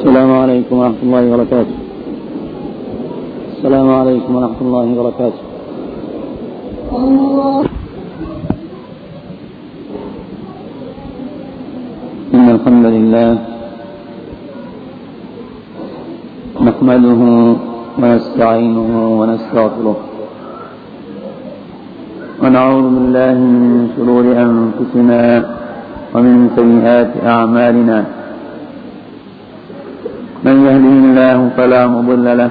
السلام عليكم ورحمة الله وبركاته. السلام عليكم ورحمة الله وبركاته. إن الحمد لله نحمده ونستعينه ونستغفره. ونعوذ بالله من شرور أنفسنا ومن سيئات أعمالنا من يهده الله فلا مضل له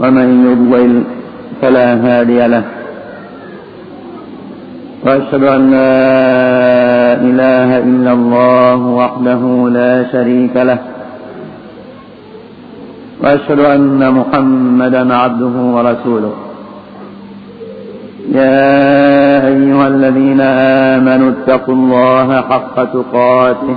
ومن يضلل فلا هادي له. وأشهد أن لا إله إلا الله وحده لا شريك له. وأشهد أن محمدا عبده ورسوله. يا أيها الذين آمنوا اتقوا الله حق تقاته.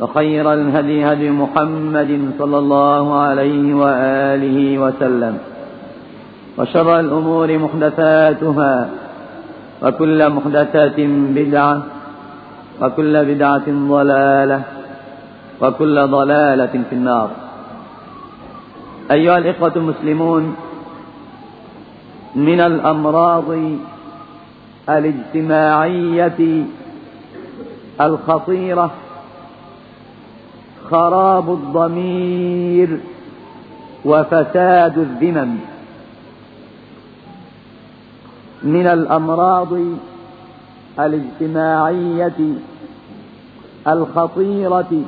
وخير الهدي هدي محمد صلى الله عليه وآله وسلم وشر الأمور محدثاتها وكل محدثات بدعة وكل بدعة ضلالة وكل ضلالة في النار. أيها الإخوة المسلمون من الأمراض الاجتماعية الخطيرة خراب الضمير وفساد الذمم. من الأمراض الاجتماعية الخطيرة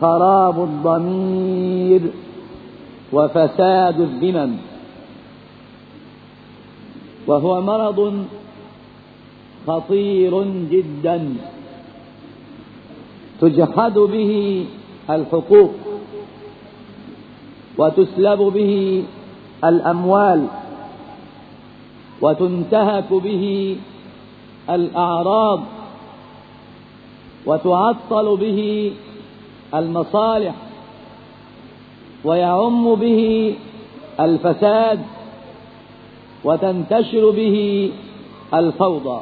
خراب الضمير وفساد الذمم. وهو مرض خطير جدا. تجحد به الحقوق وتسلب به الأموال وتنتهك به الأعراض وتعطل به المصالح ويعم به الفساد وتنتشر به الفوضى.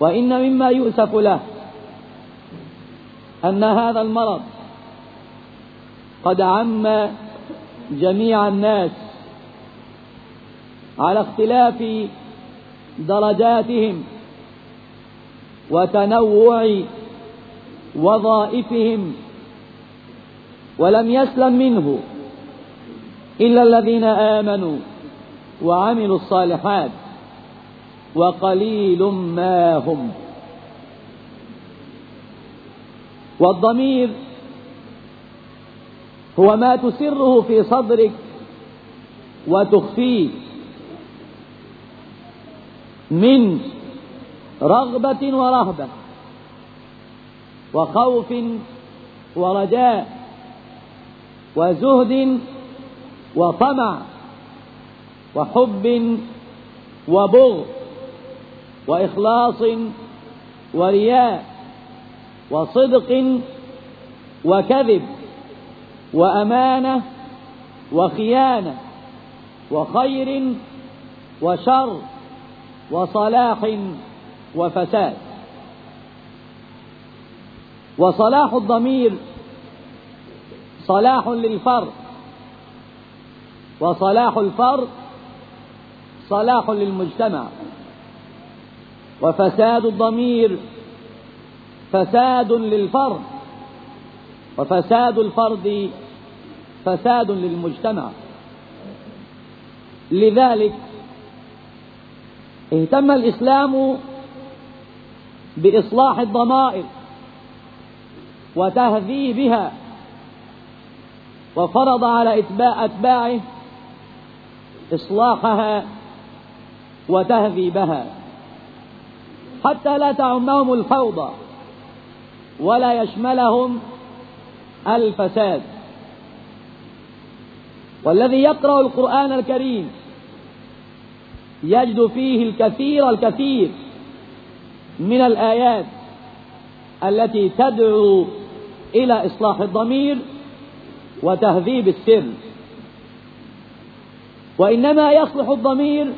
وإن مما يؤسف له أن هذا المرض قد عم جميع الناس على اختلاف درجاتهم وتنوع وظائفهم ولم يسلم منه إلا الذين آمنوا وعملوا الصالحات وقليل ما هم. والضمير هو ما تسره في صدرك وتخفيه من رغبة ورهبة وخوف ورجاء وزهد وطمع وحب وبغض وإخلاص ورياء وصدق وكذب وأمانة وخيانة وخير وشر وصلاح وفساد. وصلاح الضمير صلاح للفرد وصلاح الفرد صلاح للمجتمع. وفساد الضمير فساد للفرد. وفساد الفرد فساد للمجتمع. لذلك اهتم الإسلام بإصلاح الضمائر وتهذيبها وفرض على إتباع أتباعه إصلاحها وتهذيبها. حتى لا تعمهم الفوضى. ولا يشملهم الفساد. والذي يقرأ القرآن الكريم يجد فيه الكثير الكثير من الآيات التي تدعو إلى إصلاح الضمير وتهذيب السر. وإنما يصلح الضمير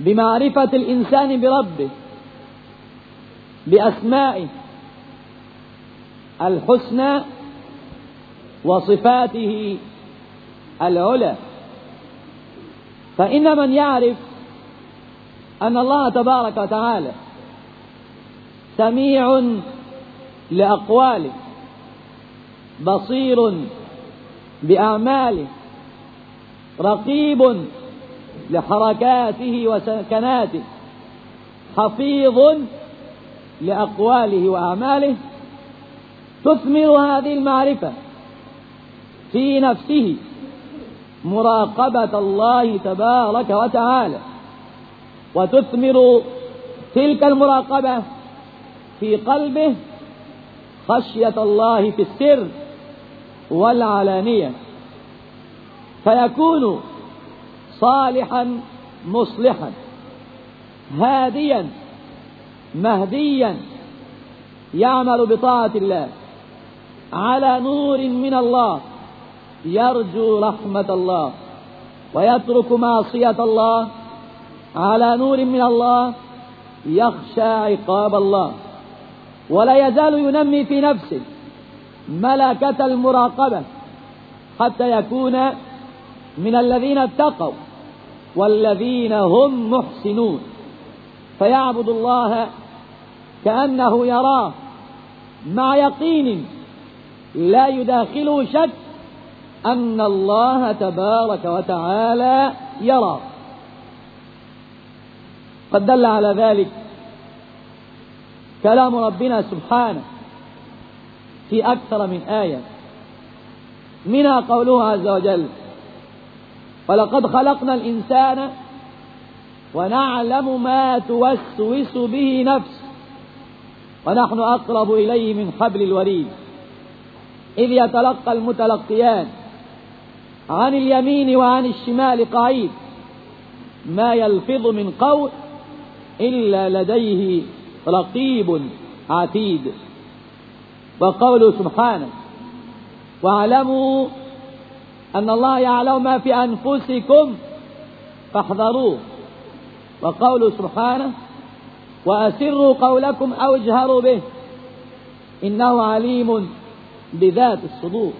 بمعرفة الإنسان بربه. بأسمائه الحسنى وصفاته العلى. فإن من يعرف أن الله تبارك وتعالى سميع لأقواله بصير بأعماله رقيب لحركاته وسكناته حفيظ لأقواله وأعماله تثمر هذه المعرفة في نفسه مراقبة الله تبارك وتعالى وتثمر تلك المراقبة في قلبه خشية الله في السر والعلانية. فيكون صالحا مصلحا هاديا مهديا يعمل بطاعة الله على نور من الله يرجو رحمة الله ويترك معصية الله على نور من الله يخشى عقاب الله ولا يزال ينمي في نفسه ملكة المراقبة حتى يكون من الذين اتقوا والذين هم محسنون. فيعبد الله كأنه يراه. مع يقين لا يداخله شك أن الله تبارك وتعالى يرى. قد دل على ذلك كلام ربنا سبحانه في أكثر من آية. منها قوله عز وجل ولقد خلقنا الإنسان ونعلم ما توسوس به نفسه ونحن أقرب إليه من حبل الوريد. إذ يتلقى المتلقيان عن اليمين وعن الشمال قعيد. ما يلفظ من قول إلا لديه رقيب عتيد. وقوله سبحانه واعلموا أن الله يعلم ما في أنفسكم فاحذروه. وقوله سبحانه وأسروا قولكم أو اجهروا به إنه عليم بذات الصدور.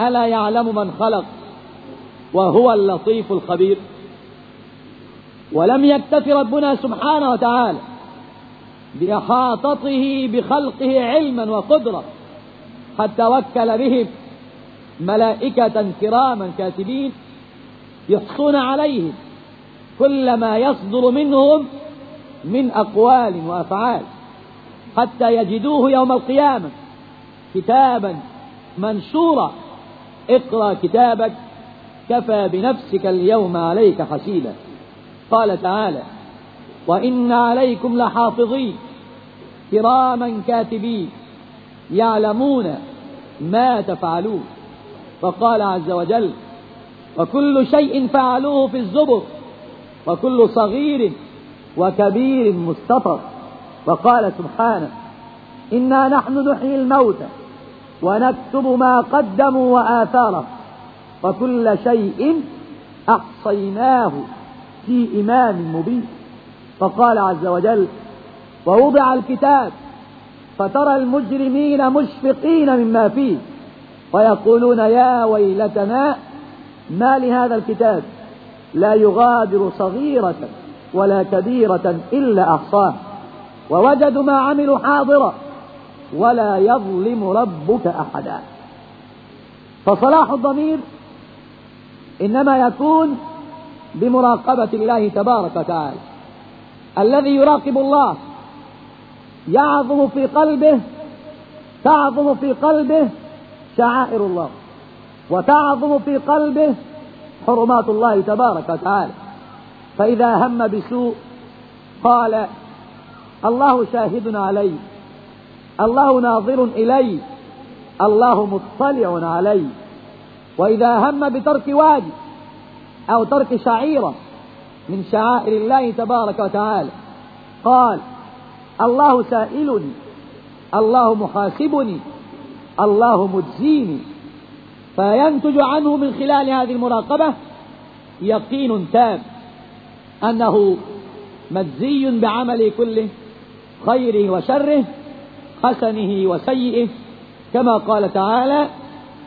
ألا يعلم من خلق وهو اللطيف الخبير. ولم يكتف ربنا سبحانه وتعالى بإحاطته بخلقه علما وقدرة حتى وكل بهم ملائكة كراما كاتبين يحصون عليهم كل ما يصدر منهم من أقوال وأفعال حتى يجدوه يوم القيامة كتابا منشورا. اقرأ كتابك كفى بنفسك اليوم عليك حسيبا. قال تعالى وإن عليكم لحافظين كراما كاتبين يعلمون ما تفعلون. وقال عز وجل وكل شيء فعلوه في الزبر. وكل صغير وكبير مستطر. وقال سبحانه إنا نحن نحيي الموتى ونكتب ما قدموا وآثاره وكل شيء أحصيناه في إمام مبين. فقال عز وجل ووضع الكتاب فترى المجرمين مشفقين مما فيه ويقولون يا ويلتنا ما لهذا الكتاب؟ لا يغادر صغيرة ولا كبيرة إلا أحصاها ووجدوا ما عملوا حاضرا ولا يظلم ربك أحدا. فصلاح الضمير إنما يكون بمراقبة الله تبارك وتعالى. الذي يراقب الله يعظم في قلبه تعظم في قلبه شعائر الله. وتعظم في قلبه حرمات الله تبارك وتعالى. فإذا هم بسوء قال الله شاهد علي الله ناظر إلي الله مطلع علي. وإذا هم بترك واجب أو ترك شعيرة من شعائر الله تبارك وتعالى قال الله سائلني الله محاسبني الله مجزيني. فينتج عنه من خلال هذه المراقبة يقين تام أنه مجزي بعمله كله خيره وشره حسنه وسيئه. كما قال تعالى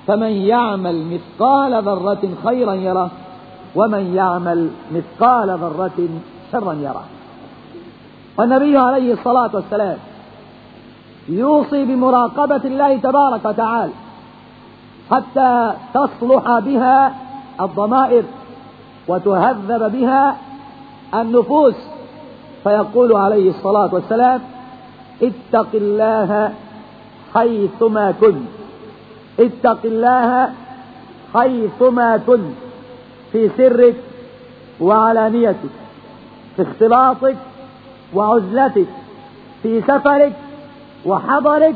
فمن يعمل مثقال ذرة خيرا يره ومن يعمل مثقال ذرة شرا يره. والنبي عليه الصلاة والسلام يوصي بمراقبة الله تبارك وتعالى حتى تصلح بها الضمائر وتهذب بها النفوس. فيقول عليه الصلاة والسلام اتق الله حيثما كنت اتق الله حيثما كنت في سرك وعلانيتك في اختلاطك وعزلتك في سفرك وحضرك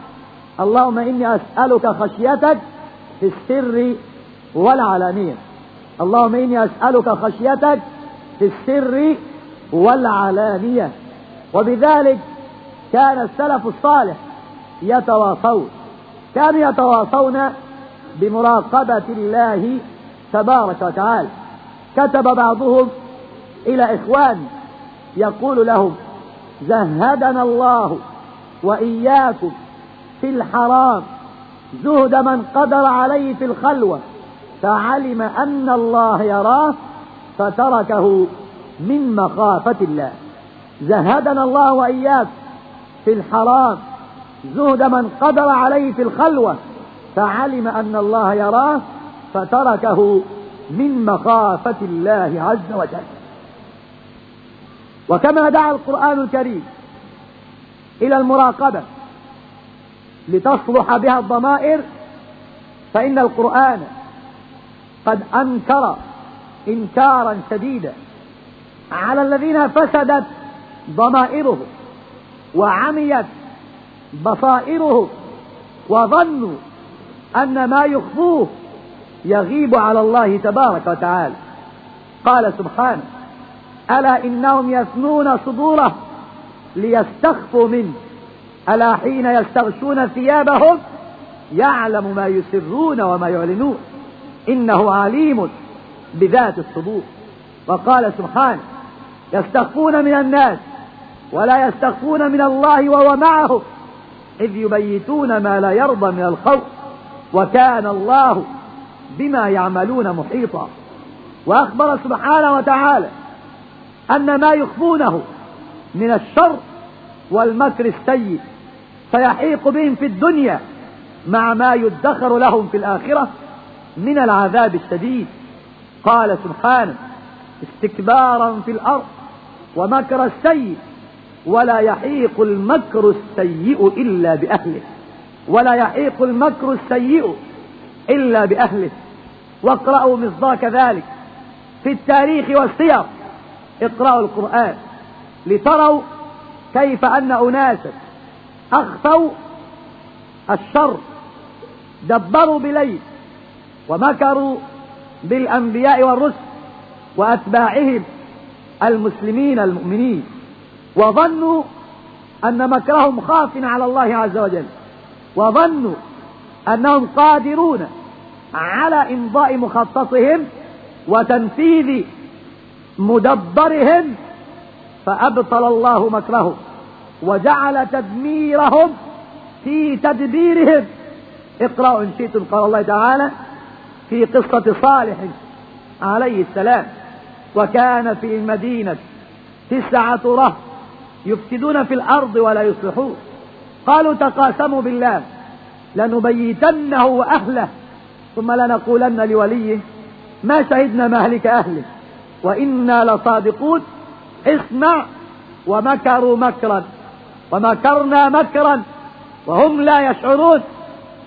اللهم إني أسألك خشيتك في السر والعلانية. اللهم إني أسألك خشيتك في السر والعلانية. وبذلك كان السلف الصالح يتواصون كانوا يتواصون بمراقبة الله تبارك وتعالى. كتب بعضهم إلى إخوان يقول لهم زهدنا الله وإياكم في الحرام زهد من قدر عليه في الخلوة فعلم أن الله يراه فتركه من مخافة الله. زهدنا الله وإياكم في الحرام زهد من قدر عليه في الخلوة فعلم أن الله يراه فتركه من مخافة الله عز وجل. وكما دعا القرآن الكريم إلى المراقبة لتصلح بها الضمائر فإن القرآن قد أنكر إنكارا شديدا على الذين فسدت ضمائرهم وعميت بصائرهم وظنوا أن ما يخفوه يغيب على الله تبارك وتعالى. قال سبحانه ألا إنهم يثنون صدورهم ليستخفوا منه؟ ألا حين يستغشون ثيابهم يعلم ما يسرون وما يعلنون. إنه عليم بذات الصدور. وقال سبحانه يستخفون من الناس ولا يستخفون من الله وهو معهم إذ يبيتون ما لا يرضى من الخوف. وكان الله بما يعملون محيطا. وأخبر سبحانه وتعالى أن ما يخفونه من الشر والمكر السيء فيحيق بهم في الدنيا مع ما يدخر لهم في الآخرة من العذاب الشديد. قال سبحانه استكبارا في الأرض ومكر السيء ولا يحيق المكر السيء إلا بأهله ولا يحيق المكر السيء إلا بأهله. واقرأوا مصداق ذلك في التاريخ والسير. اقرأوا القرآن لتروا كيف أن أناسا أخفوا الشر دبروا بليل ومكروا بالأنبياء والرسل وأتباعهم المسلمين المؤمنين وظنوا أن مكرهم خاف على الله عز وجل وظنوا أنهم قادرون على إمضاء مخططهم وتنفيذ مدبرهم فأبطل الله مكرهم وجعل تدميرهم في تدبيرهم. اقرأوا إن شئتم قال الله تعالى في قصة صالح عليه السلام. وكان في المدينة تسعة رهط يفسدون في الأرض ولا يصلحون. قالوا تقاسموا بالله لنبيتنه وأهله ثم لنقولن لوليه ما شهدنا مهلك أهله وإنا لصادقون اسمع ومكروا مكرا ومكرنا مكرا وهم لا يشعرون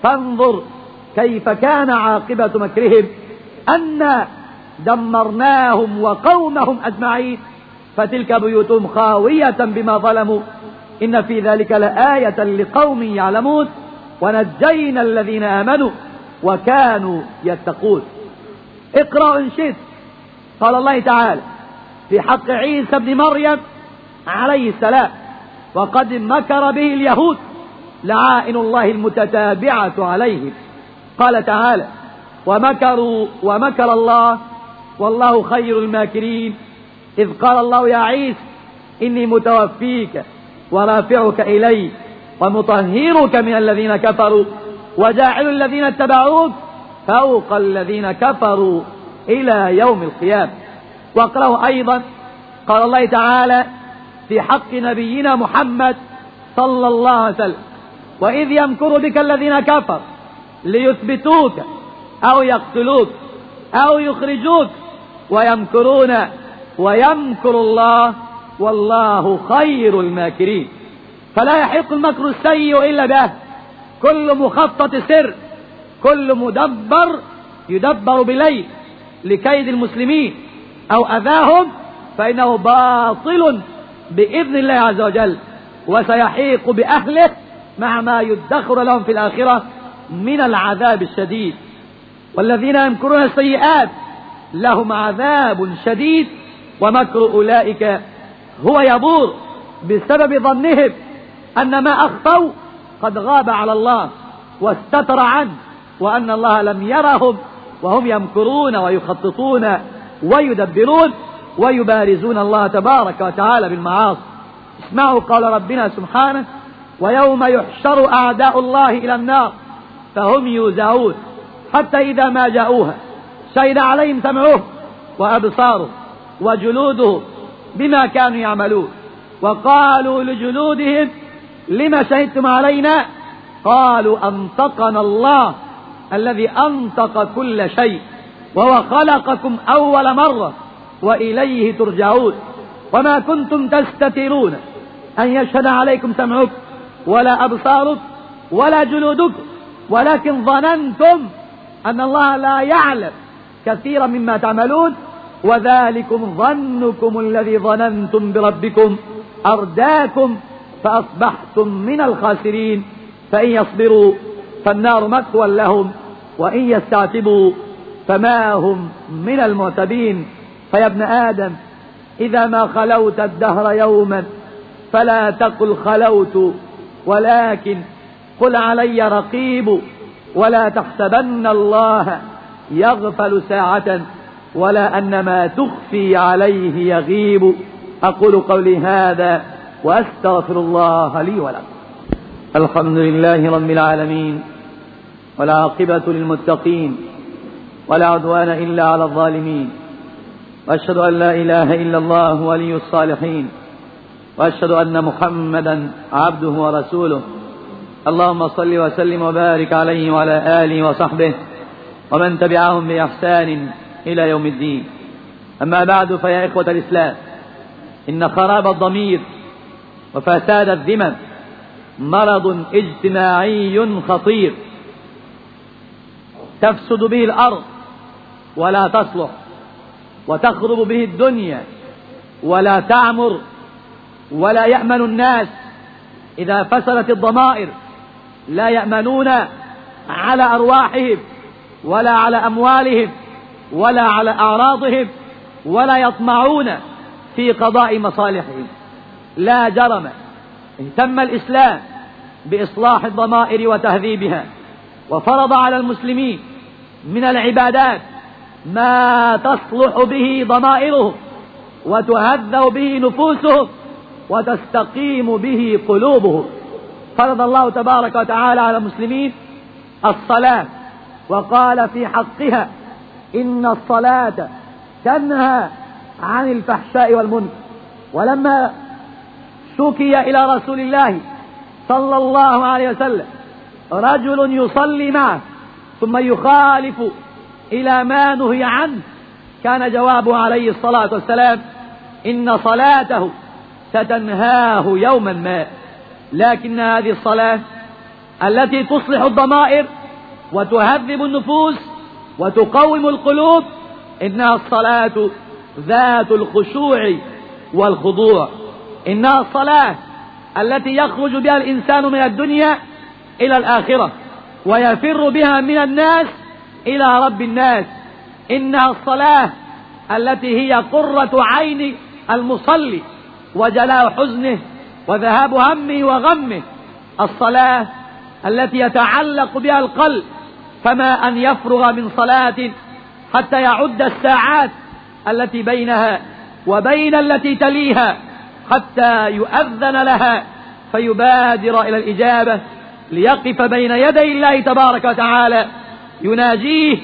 فانظر كيف كان عاقبة مكرهم أنا دمرناهم وقومهم أجمعين فتلك بيوتهم خاوية بما ظلموا إن في ذلك لآية لقوم يعلمون ونجينا الذين آمنوا وكانوا يتقون. اقرأ إن شئت. قال الله تعالى في حق عيسى بن مريم عليه السلام. وقد مكر به اليهود لعائن الله المتتابعة عليهم. قال تعالى ومكروا ومكر الله والله خير الماكرين. إذ قال الله يا عيسى إني متوفيك ورافعك إلي ومطهرك من الذين كفروا وجاعل الذين اتبعوك فوق الذين كفروا إلى يوم القيامة. واقرأه أيضا. قال الله تعالى في حق نبينا محمد صلى الله عليه وسلم وإذ يمكر بك الذين كفروا ليثبتوك أو يقتلوك أو يخرجوك ويمكرون ويمكر الله والله خير الماكرين. فلا يحق المكر السيء إلا به. كل مخطط سر كل مدبر يدبر بليل لكيد المسلمين. أو أذاهم فإنه باطل بإذن الله عز وجل وسيحيق بأهله مع ما يدخر لهم في الآخرة من العذاب الشديد. والذين يمكرون السيئات لهم عذاب شديد ومكر أولئك هو يبور بسبب ظنهم أن ما أخطوا قد غاب على الله واستتر عنه وأن الله لم يرهم وهم يمكرون ويخططون ويدبرون ويبارزون الله تبارك وتعالى بالمعاصي. اسمعوا قال ربنا سبحانه ويوم يحشر أعداء الله إلى النار فهم يوزعون حتى إذا ما جاءوها شهد عليهم سمعوه وأبصاره وجلوده بما كانوا يعملون. وقالوا لجلودهم لما شهدتم علينا؟ قالوا أنطقنا الله الذي أنطق كل شيء. وهو خلقكم أول مرة وإليه ترجعون وما كنتم تستترون أن يشهد عليكم سمعك ولا أبصارك ولا جلودك ولكن ظننتم أن الله لا يعلم كثيرا مما تعملون وذلكم ظنكم الذي ظننتم بربكم أرداكم فأصبحتم من الخاسرين فإن يصبروا فالنار مثوى لهم وإن يستعتبوا فما هم من المعتبين؟ فيا ابن آدم إذا ما خلوت الدهر يوما فلا تقل خلوت ولكن قل علي رقيب ولا تحسبن الله يغفل ساعة ولا أن ما تخفي عليه يغيب. أقول قولي هذا وأستغفر الله لي ولكم. الحمد لله رب العالمين والعاقبة للمتقين ولا عدوان إلا على الظالمين. وأشهد أن لا إله إلا الله ولي الصالحين. وأشهد أن محمدا عبده ورسوله. اللهم صل وسلم وبارك عليه وعلى آله وصحبه ومن تبعهم بإحسان إلى يوم الدين. أما بعد فيا إخوة الإسلام إن خراب الضمير وفساد الذمم مرض اجتماعي خطير تفسد به الأرض. ولا تصلح وتخرب به الدنيا ولا تعمر ولا يأمن الناس إذا فسدت الضمائر لا يأمنون على أرواحهم ولا على أموالهم ولا على أعراضهم ولا يطمعون في قضاء مصالحهم. لا جرم اهتم الإسلام بإصلاح الضمائر وتهذيبها وفرض على المسلمين من العبادات ما تصلح به ضمائرهم وتهذب به نفوسهم وتستقيم به قلوبهم فرض الله تبارك وتعالى على المسلمين الصلاة وقال في حقها إن الصلاة تنهى عن الفحشاء والمنكر. ولما شكي إلى رسول الله صلى الله عليه وسلم رجل يصلي معه ثم يخالف إلى ما نهي عنه. كان جوابه عليه الصلاة والسلام إن صلاته ستنهاه يوما ما. لكن هذه الصلاة التي تصلح الضمائر وتهذب النفوس وتقوم القلوب إنها الصلاة ذات الخشوع والخضوع. إنها الصلاة التي يخرج بها الإنسان من الدنيا إلى الآخرة ويفر بها من الناس إلى رب الناس. إنها الصلاة التي هي قرة عين المصلي وجلاء حزنه وذهاب همه وغمه. الصلاة التي يتعلق بها القلب فما أن يفرغ من صلاة حتى يعد الساعات التي بينها وبين التي تليها حتى يؤذن لها فيبادر إلى الإجابة ليقف بين يدي الله تبارك وتعالى يناجيه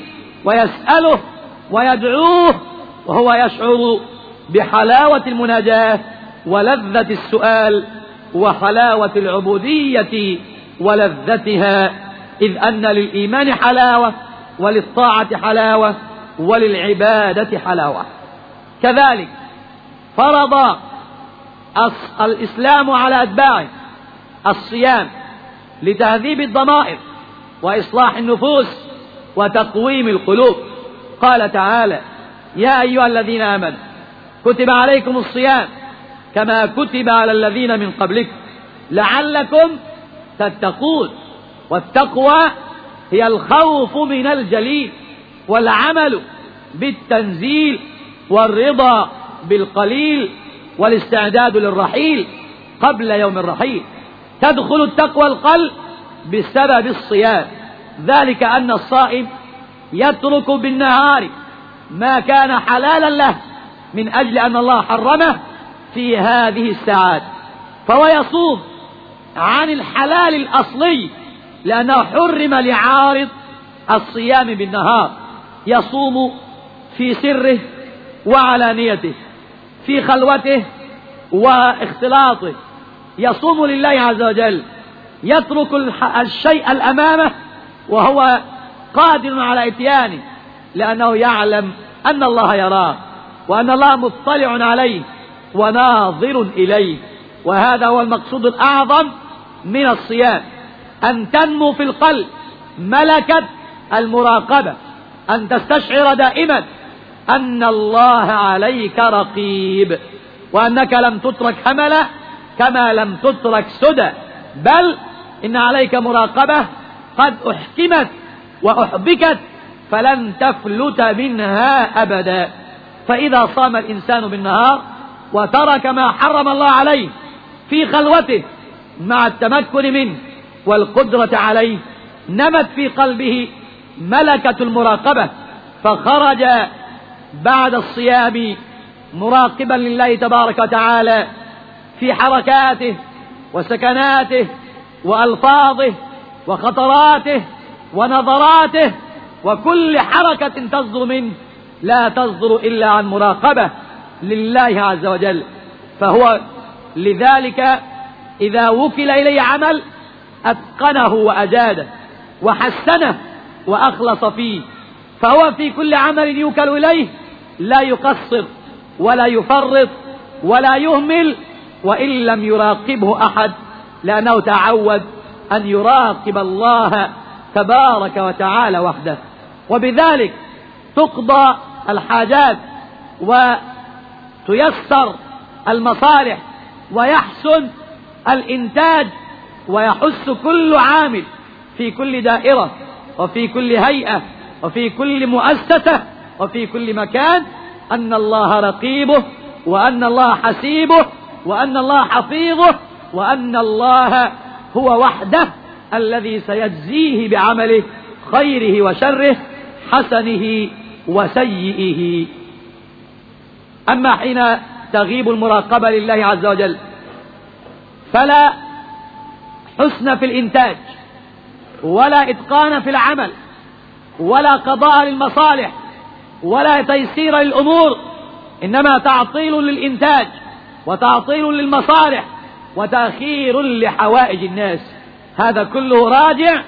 ويسأله ويدعوه وهو يشعر بحلاوة المناجاة ولذة السؤال وحلاوة العبودية ولذتها إذ أن للإيمان حلاوة وللطاعة حلاوة وللعبادة حلاوة. كذلك فرض الإسلام على أتباعه الصيام لتهذيب الضمائر وإصلاح النفوس وتقويم القلوب. قال تعالى يا أيها الذين آمنوا كتب عليكم الصيام كما كتب على الذين من قبلكم لعلكم تتقون. والتقوى هي الخوف من الجليل والعمل بالتنزيل والرضا بالقليل والاستعداد للرحيل قبل يوم الرحيل. تدخل التقوى القلب بسبب الصيام. ذلك أن الصائم يترك بالنهار ما كان حلالا له من أجل أن الله حرمه في هذه الساعات. فهو يصوم عن الحلال الأصلي لأنه حرم لعارض الصيام بالنهار. يصوم في سره وعلانيته في خلوته واختلاطه. يصوم لله عز وجل يترك الشيء الأمامه وهو قادر على إتيانه لأنه يعلم أن الله يراه وأن الله مطلع عليه وناظر إليه وهذا هو المقصود الأعظم من الصيام أن تنمو في القلب ملكة المراقبة أن تستشعر دائما أن الله عليك رقيب وأنك لم تترك هملا كما لم تترك سدى بل إن عليك مراقبة قد أحكمت وأحبكت فلن تفلت منها أبدا. فإذا صام الإنسان بالنهار وترك ما حرم الله عليه في خلوته مع التمكن منه والقدرة عليه نمت في قلبه ملكة المراقبة فخرج بعد الصيام مراقبا لله تبارك وتعالى في حركاته وسكناته وألفاظه وخطراته ونظراته وكل حركة تصدر منه لا تصدر إلا عن مراقبة لله عز وجل. فهو لذلك إذا وكل إليه عمل أتقنه وأجاده وحسنه وأخلص فيه. فهو في كل عمل يوكل إليه لا يقصر ولا يفرط ولا يهمل وإن لم يراقبه أحد لأنه تعود أن يراقب الله تبارك وتعالى وحده. وبذلك تقضى الحاجات وتيسر المصالح ويحسن الإنتاج ويحس كل عامل في كل دائرة وفي كل هيئة وفي كل مؤسسة وفي كل مكان أن الله رقيبه وأن الله حسيبه وأن الله حفيظه وأن الله هو وحده الذي سيجزيه بعمله خيره وشره حسنه وسيئه. أما حين تغيب المراقبة لله عز وجل فلا حسن في الإنتاج ولا إتقان في العمل ولا قضاء للمصالح ولا تيسير للأمور إنما تعطيل للإنتاج وتعطيل للمصالح وتأخير لحوائج الناس. هذا كله راجع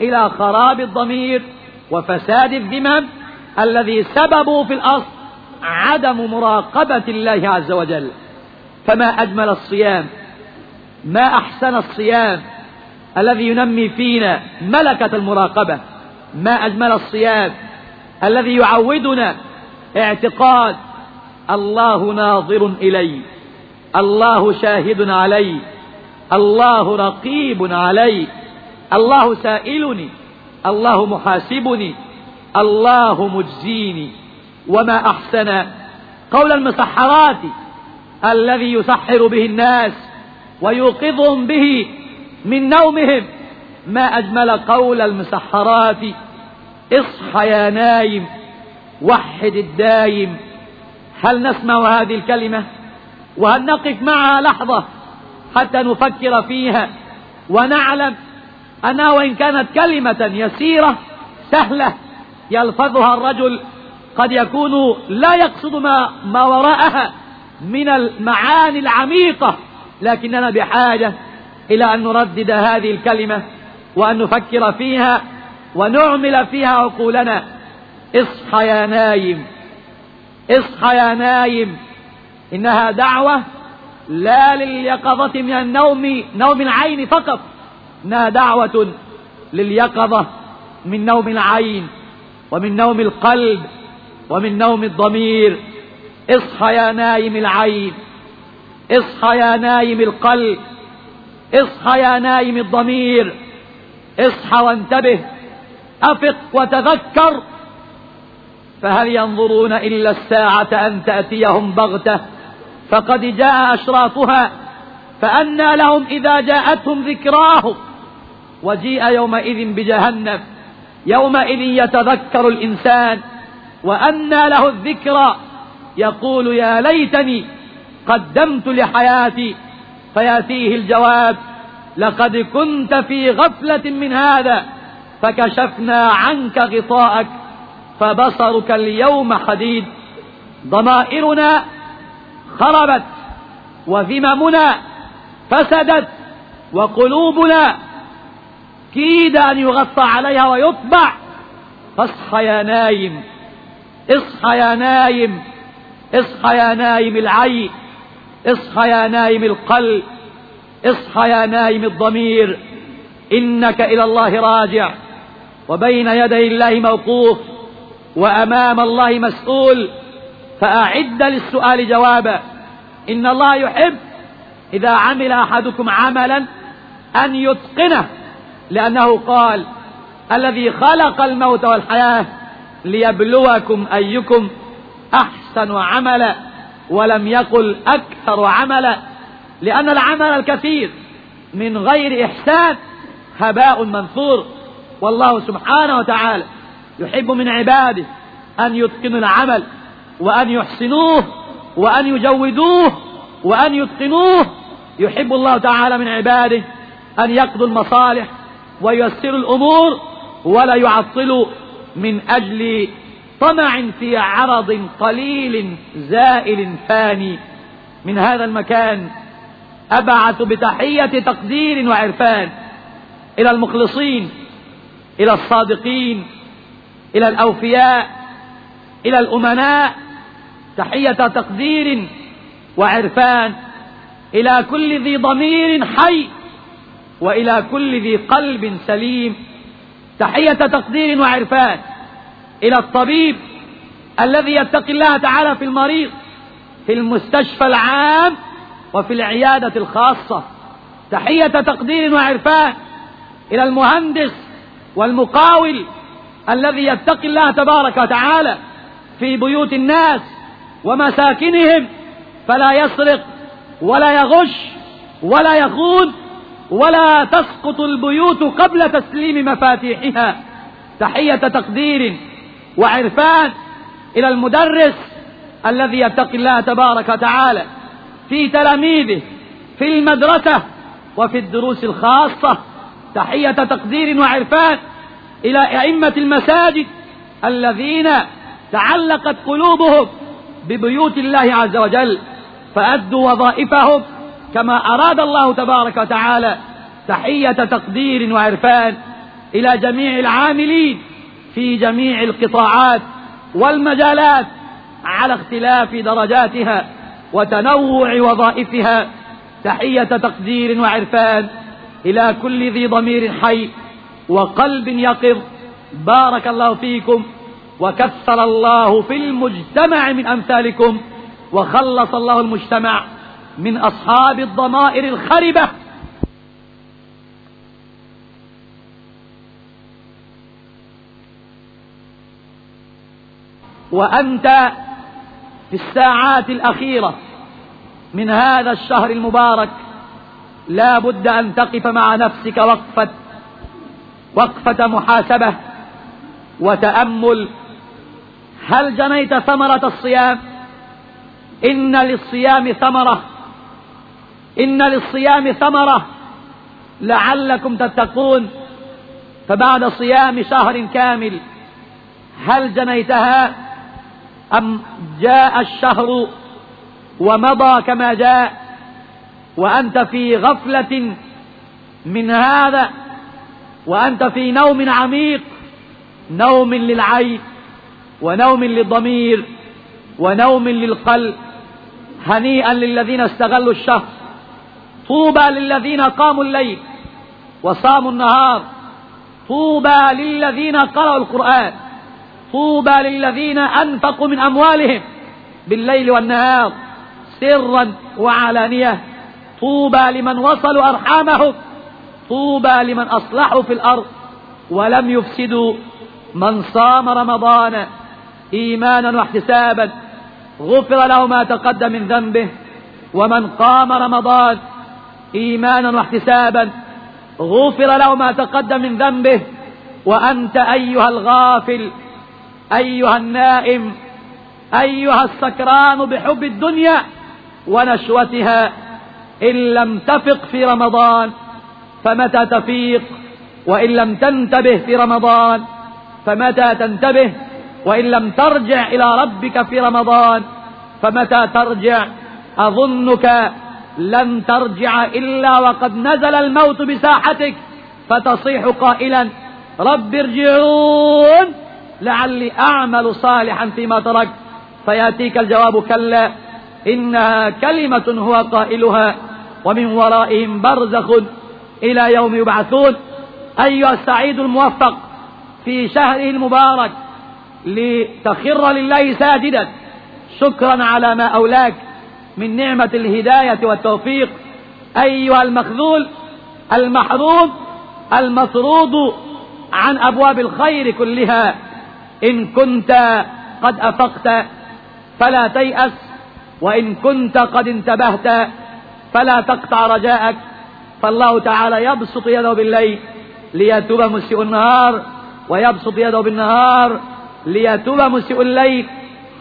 إلى خراب الضمير وفساد الذمم الذي سببه في الأصل عدم مراقبة الله عز وجل. فما أجمل الصيام ما أحسن الصيام الذي ينمي فينا ملكة المراقبة. ما أجمل الصيام الذي يعودنا اعتقاد الله ناظر إلي الله شاهد علي الله رقيب علي الله سائلني الله محاسبني الله مجزيني. وما أحسن قول المسحرات الذي يسحر به الناس ويوقظهم به من نومهم. ما أجمل قول المسحرات اصحى يا نايم وحد الدايم. هل نسمع هذه الكلمة؟ وهل نقف معها لحظة حتى نفكر فيها ونعلم أنها وإن كانت كلمة يسيرة سهلة يلفظها الرجل قد يكون لا يقصد ما, ما وراءها من المعاني العميقة لكننا بحاجة إلى أن نردد هذه الكلمة وأن نفكر فيها ونعمل فيها عقولنا اصحى يا نايم اصحى يا نايم. إنها دعوة لا لليقظة من النوم نوم العين فقط إنها دعوة لليقظة من نوم العين ومن نوم القلب ومن نوم الضمير. اصحى يا نايم العين اصحى يا نايم القلب اصحى يا نايم الضمير. اصحى وانتبه أفق وتذكر فهل ينظرون إلا الساعة أن تأتيهم بغتة؟ فقد جاء أشراطها فأنى لهم إذا جاءتهم ذكراهم وجيء يومئذ بجهنم يومئذ يتذكر الإنسان وأنى له الذكرى يقول يا ليتني قدمت لحياتي فيأتيه الجواب لقد كنت في غفلة من هذا فكشفنا عنك غطاءك فبصرك اليوم حديد ضمائرنا خربت وذممنا فسدت وقلوبنا كيد أن يغطى عليها ويطبع. فاصحى يا نايم اصحى يا نايم اصحى يا نايم العين اصحى يا نايم القلب اصحى يا نايم الضمير. إنك إلى الله راجع وبين يدي الله موقوف وأمام الله مسؤول. فأعد للسؤال جوابا. إن الله يحب إذا عمل أحدكم عملا أن يتقنه لأنه قال الذي خلق الموت والحياة ليبلوكم أيكم أحسن عملا ولم يقل أكثر عملا لأن العمل الكثير من غير إحسان هباء منثور. والله سبحانه وتعالى يحب من عباده أن يتقنوا العمل. وأن يحسنوه وأن يجودوه وأن يتقنوه. يحب الله تعالى من عباده أن يقضوا المصالح وييسروا الأمور ولا يعطلوا من أجل طمع في عرض قليل زائل فاني. من هذا المكان أبعث بتحية تقدير وعرفان إلى المخلصين إلى الصادقين إلى الأوفياء إلى الأمناء. تحية تقدير وعرفان. إلى كل ذي ضمير حي وإلى كل ذي قلب سليم. تحية تقدير وعرفان. إلى الطبيب الذي يتقي الله تعالى في المريض في المستشفى العام وفي العيادة الخاصة. تحية تقدير وعرفان. إلى المهندس والمقاول الذي يتقي الله تبارك وتعالى في بيوت الناس. ومساكنهم فلا يسرق ولا يغش ولا يخون ولا تسقط البيوت قبل تسليم مفاتيحها. تحية تقدير وعرفان إلى المدرس الذي يتقي الله تبارك وتعالى في تلاميذه في المدرسة وفي الدروس الخاصة. تحية تقدير وعرفان إلى أئمة المساجد الذين تعلقت قلوبهم ببيوت الله عز وجل فأدوا وظائفهم كما أراد الله تبارك وتعالى تحية تقدير وعرفان إلى جميع العاملين في جميع القطاعات والمجالات على اختلاف درجاتها وتنوع وظائفها. تحية تقدير وعرفان إلى كل ذي ضمير حي وقلب يقظ. بارك الله فيكم. وكثر الله في المجتمع من أمثالكم وخلص الله المجتمع من أصحاب الضمائر الخربة. وأنت في الساعات الأخيرة من هذا الشهر المبارك لا بد أن تقف مع نفسك وقفة وقفة محاسبة وتأمل هل جنيت ثمرة الصيام؟ إن للصيام ثمرة. إن للصيام ثمرة. لعلكم تتقون. فبعد صيام شهر كامل هل جنيتها؟ أم جاء الشهر ومضى كما جاء؟ وأنت في غفلة من هذا؟ وأنت في نوم عميق؟ نوم للعين. ونوم للضمير ونوم للقلب هنيئا للذين استغلوا الشهر طوبى للذين قاموا الليل وصاموا النهار طوبى للذين قرأوا القرآن طوبى للذين أنفقوا من أموالهم بالليل والنهار سرا وعلانية طوبى لمن وصلوا أرحامهم طوبى لمن أصلحوا في الأرض ولم يفسدوا من صام رمضان. إيمانا واحتسابا غفر له ما تقدم من ذنبه ومن قام رمضان إيمانا واحتسابا غفر له ما تقدم من ذنبه وأنت أيها الغافل أيها النائم أيها السكران بحب الدنيا ونشوتها إن لم تفق في رمضان فمتى تفيق وإن لم تنتبه في رمضان فمتى تنتبه وإن لم ترجع إلى ربك في رمضان فمتى ترجع؟ أظنك لن ترجع إلا وقد نزل الموت بساحتك فتصيح قائلا رب ارجعون لعلي أعمل صالحا فيما تركت. فيأتيك الجواب كلا إنها كلمة هو قائلها ومن ورائهم برزخ إلى يوم يبعثون. أيها السعيد الموفق في شهره المبارك لتخر لله ساجدا. شكرا على ما أولاك من نعمة الهداية والتوفيق. أيها المخذول المحروم المطرود عن أبواب الخير كلها. إن كنت قد أفقت فلا تيأس وإن كنت قد انتبهت فلا تقطع رجاءك. فالله تعالى يبسط يده بالليل ليتوب مسيء النهار ويبسط يده بالنهار ليتوب مسيء الليل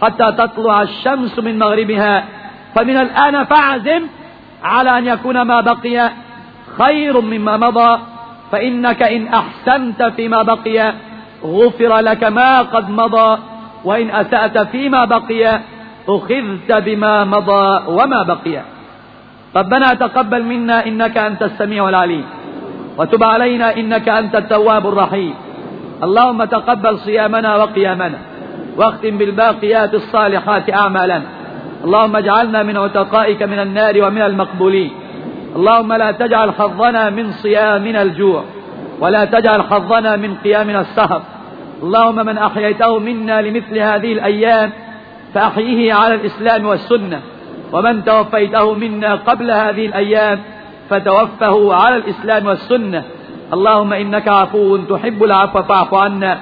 حتى تطلع الشمس من مغربها. فمن الآن فاعزم على أن يكون ما بقي خير مما مضى. فإنك إن أحسنت فيما بقي غفر لك ما قد مضى. وإن أسأت فيما بقي أخذت بما مضى وما بقي. ربنا تقبل منا إنك أنت السميع العليم. وتب علينا إنك أنت التواب الرحيم. اللهم تقبل صيامنا وقيامنا واختم بالباقيات الصالحات أعمالنا اللهم اجعلنا من عتقائك من النار ومن المقبولين. اللهم لا تجعل حظنا من صيامنا الجوع ولا تجعل حظنا من قيامنا السهر. اللهم من أحييته منا لمثل هذه الأيام فأحيه على الإسلام والسنة. ومن توفيته منا قبل هذه الأيام فتوفه على الإسلام والسنة. اللهم إنك عفو تحب العفو فاعف عنا.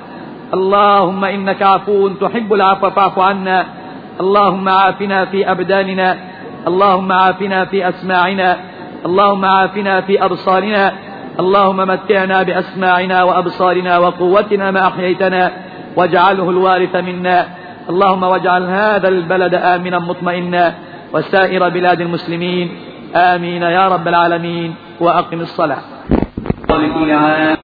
اللهم إنك عفو تحب العفو فاعف عنا. اللهم عافنا في أبداننا. اللهم عافنا في أسماعنا. اللهم عافنا في أبصارنا. اللهم متعنا بأسماعنا وأبصارنا وقوتنا ما أحييتنا. واجعله الوارث منا. اللهم واجعل هذا البلد آمنا مطمئنا. وسائر بلاد المسلمين. آمين يا رب العالمين. وأقم الصلاة. 我的姑娘。